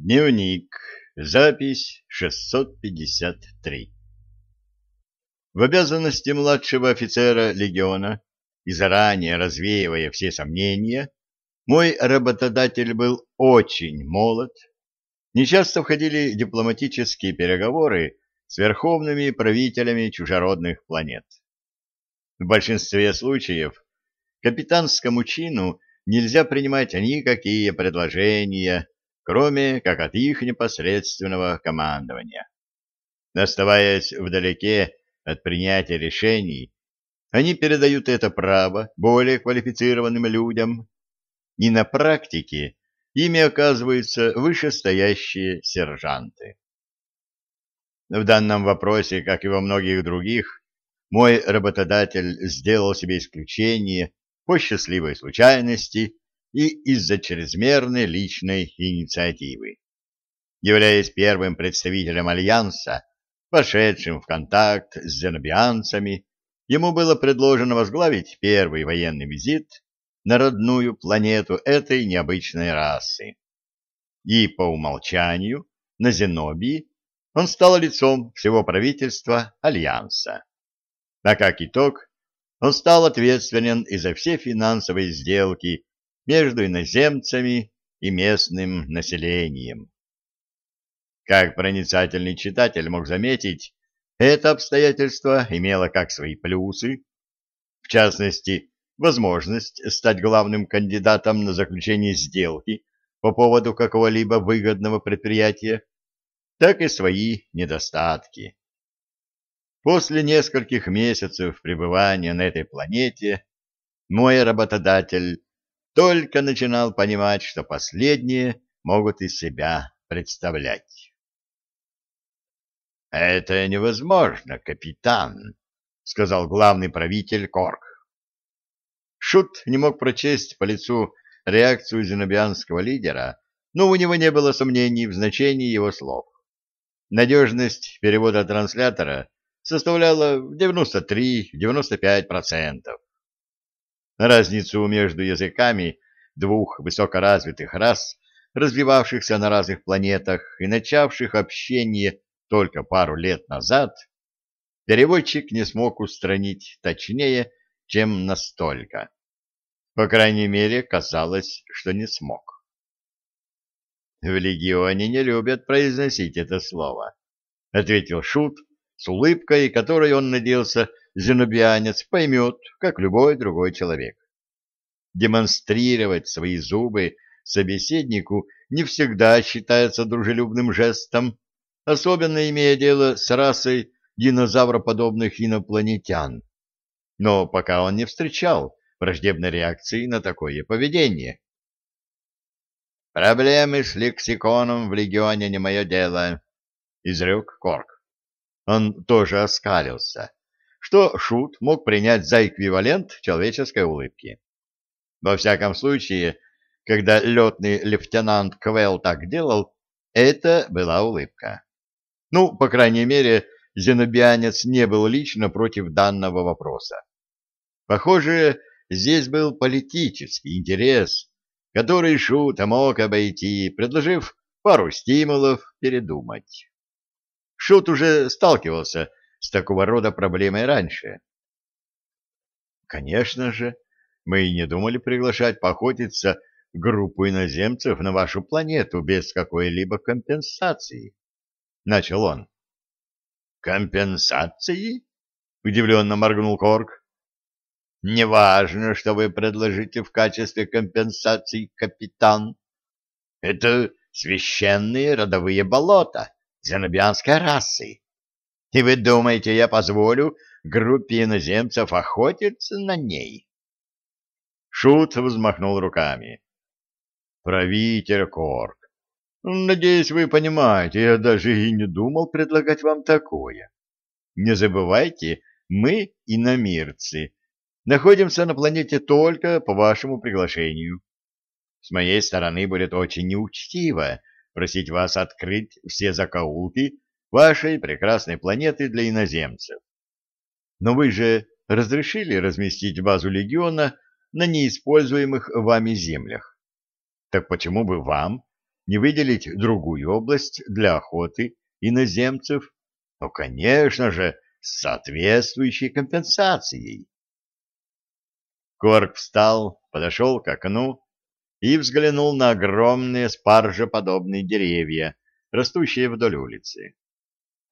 Дневник. Запись 653. В обязанности младшего офицера легиона и заранее развеивая все сомнения, мой работодатель был очень молод. Нечасто входили дипломатические переговоры с верховными правителями чужеродных планет. В большинстве случаев капитанскому чину нельзя принимать никакие предложения, кроме как от их непосредственного командования. Оставаясь вдалеке от принятия решений, они передают это право более квалифицированным людям, и на практике ими оказываются вышестоящие сержанты. В данном вопросе, как и во многих других, мой работодатель сделал себе исключение по счастливой случайности и из-за чрезмерной личной инициативы. Являясь первым представителем Альянса, вошедшим в контакт с зенобианцами, ему было предложено возглавить первый военный визит на родную планету этой необычной расы. И по умолчанию на Зенобии он стал лицом всего правительства Альянса. А как итог, он стал ответственен и за все финансовые сделки между иноземцами и местным населением. Как проницательный читатель мог заметить, это обстоятельство имело как свои плюсы, в частности, возможность стать главным кандидатом на заключение сделки по поводу какого-либо выгодного предприятия, так и свои недостатки. После нескольких месяцев пребывания на этой планете мой работодатель только начинал понимать, что последние могут из себя представлять. «Это невозможно, капитан», — сказал главный правитель Корк. Шут не мог прочесть по лицу реакцию зенобианского лидера, но у него не было сомнений в значении его слов. Надежность перевода транслятора составляла 93-95%. Разницу между языками двух высокоразвитых рас, развивавшихся на разных планетах и начавших общение только пару лет назад, переводчик не смог устранить точнее, чем настолько. По крайней мере, казалось, что не смог. В легионе не любят произносить это слово, ответил Шут с улыбкой, которой он надеялся зенобианец поймет, как любой другой человек. Демонстрировать свои зубы собеседнику не всегда считается дружелюбным жестом, особенно имея дело с расой динозавроподобных инопланетян. Но пока он не встречал враждебной реакции на такое поведение. «Проблемы с лексиконом в легионе не мое дело», — изрек Корк. Он тоже оскалился что Шут мог принять за эквивалент человеческой улыбки. Во всяком случае, когда летный лейтенант Квелл так делал, это была улыбка. Ну, по крайней мере, зенобианец не был лично против данного вопроса. Похоже, здесь был политический интерес, который Шут мог обойти, предложив пару стимулов передумать. Шут уже сталкивался с такого рода проблемой раньше? Конечно же, мы и не думали приглашать поохотиться группу иноземцев на вашу планету без какой-либо компенсации, — начал он. — Компенсации? — удивленно моргнул Корк. — Неважно, что вы предложите в качестве компенсации, капитан. Это священные родовые болота зенобианской расы. И вы думаете, я позволю группе иноземцев охотиться на ней? Шут взмахнул руками. Правитель Корк, надеюсь, вы понимаете, я даже и не думал предлагать вам такое. Не забывайте, мы, иномирцы, находимся на планете только по вашему приглашению. С моей стороны будет очень неучтиво просить вас открыть все закоулки вашей прекрасной планеты для иноземцев. Но вы же разрешили разместить базу легиона на неиспользуемых вами землях. Так почему бы вам не выделить другую область для охоты иноземцев? Ну, конечно же, с соответствующей компенсацией. Корк встал, подошел к окну и взглянул на огромные спаржеподобные деревья, растущие вдоль улицы.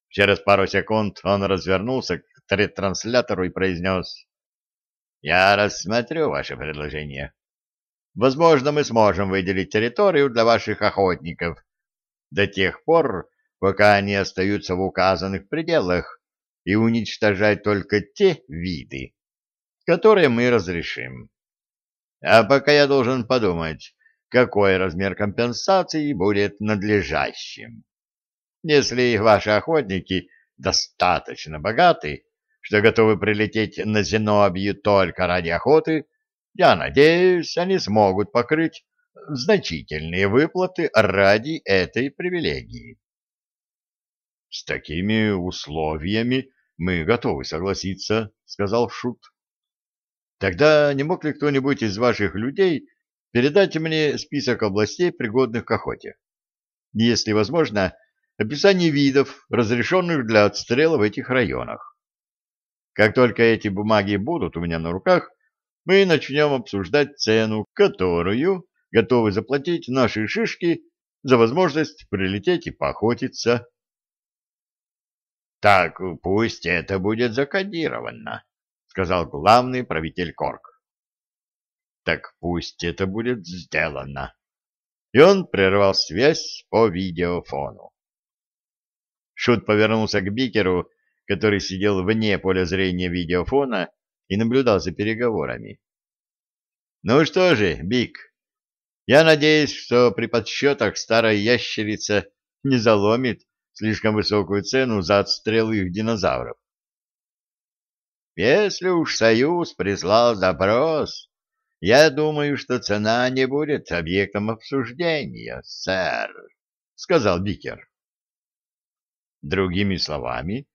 Через пару секунд он развернулся к ретранслятору и произнес «Я рассмотрю ваше предложение. Возможно, мы сможем выделить территорию для ваших охотников до тех пор, пока они остаются в указанных пределах и уничтожать только те виды, которые мы разрешим. А пока я должен подумать, какой размер компенсации будет надлежащим. Если ваши охотники достаточно богаты, что готовы прилететь на Зенобию только ради охоты, я надеюсь, они смогут покрыть значительные выплаты ради этой привилегии. — С такими условиями мы готовы согласиться, — сказал Шут. — Тогда не мог ли кто-нибудь из ваших людей передать мне список областей, пригодных к охоте? Если возможно, описание видов, разрешенных для отстрела в этих районах. Как только эти бумаги будут у меня на руках, мы начнем обсуждать цену, которую готовы заплатить наши шишки за возможность прилететь и поохотиться. — Так пусть это будет закодировано, — сказал главный правитель Корк. — Так пусть это будет сделано. И он прервал связь по видеофону. Шут повернулся к Бикеру, который сидел вне поля зрения видеофона и наблюдал за переговорами. «Ну что же, Бик, я надеюсь, что при подсчетах старая ящерица не заломит слишком высокую цену за отстрел их динозавров. Если уж Союз прислал запрос, я думаю, что цена не будет объектом обсуждения, сэр, — сказал Бикер. Другими словами,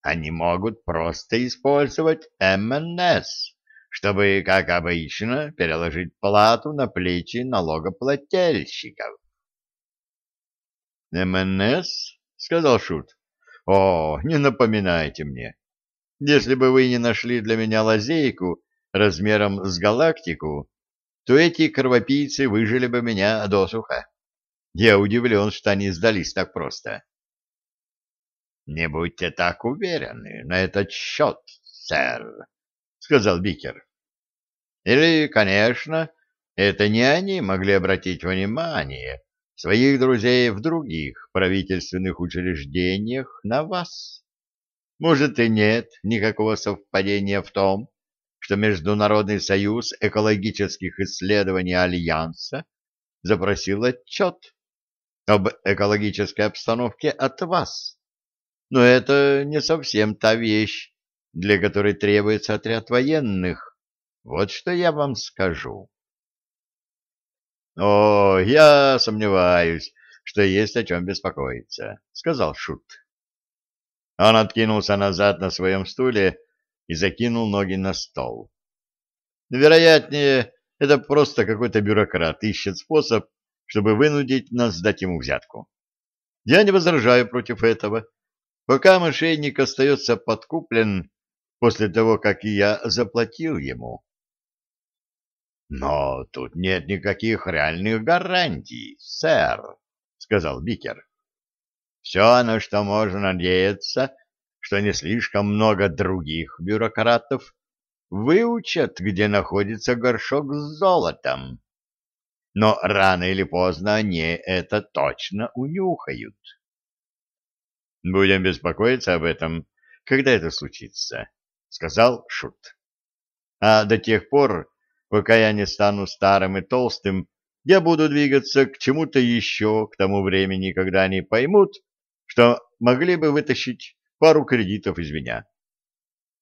они могут просто использовать МНС, чтобы, как обычно, переложить плату на плечи налогоплательщиков. «МНС?» — сказал Шут. «О, не напоминайте мне. Если бы вы не нашли для меня лазейку размером с галактику, то эти кровопийцы выжили бы меня досуха. Я удивлен, что они сдались так просто». Не будьте так уверены на этот счет, сэр, — сказал Бикер. Или, конечно, это не они могли обратить внимание своих друзей в других правительственных учреждениях на вас. Может, и нет никакого совпадения в том, что Международный союз экологических исследований Альянса запросил отчет об экологической обстановке от вас. Но это не совсем та вещь, для которой требуется отряд военных. Вот что я вам скажу. — О, я сомневаюсь, что есть о чем беспокоиться, — сказал Шут. Он откинулся назад на своем стуле и закинул ноги на стол. Вероятнее, это просто какой-то бюрократ ищет способ, чтобы вынудить нас сдать ему взятку. Я не возражаю против этого пока мошенник остается подкуплен после того, как и я заплатил ему. Но тут нет никаких реальных гарантий, сэр, сказал Бикер. Все, на что можно надеяться, что не слишком много других бюрократов выучат, где находится горшок с золотом. Но рано или поздно они это точно унюхают. Будем беспокоиться об этом, когда это случится, — сказал Шут. А до тех пор, пока я не стану старым и толстым, я буду двигаться к чему-то еще к тому времени, когда они поймут, что могли бы вытащить пару кредитов из меня.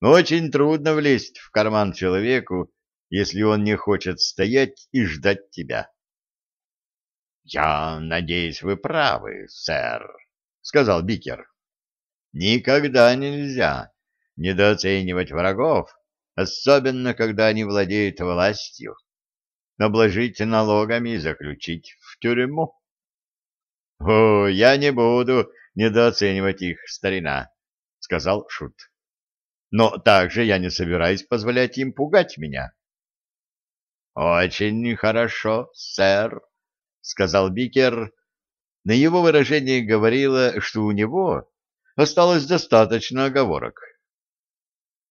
Но очень трудно влезть в карман человеку, если он не хочет стоять и ждать тебя. — Я надеюсь, вы правы, сэр, — сказал Бикер. Никогда нельзя недооценивать врагов, особенно когда они владеют властью, обложить налогами и заключить в тюрьму. О, я не буду недооценивать их, старина, сказал Шут. Но также я не собираюсь позволять им пугать меня. Очень хорошо, сэр, сказал Бикер. На его выражение говорило, что у него осталось достаточно оговорок.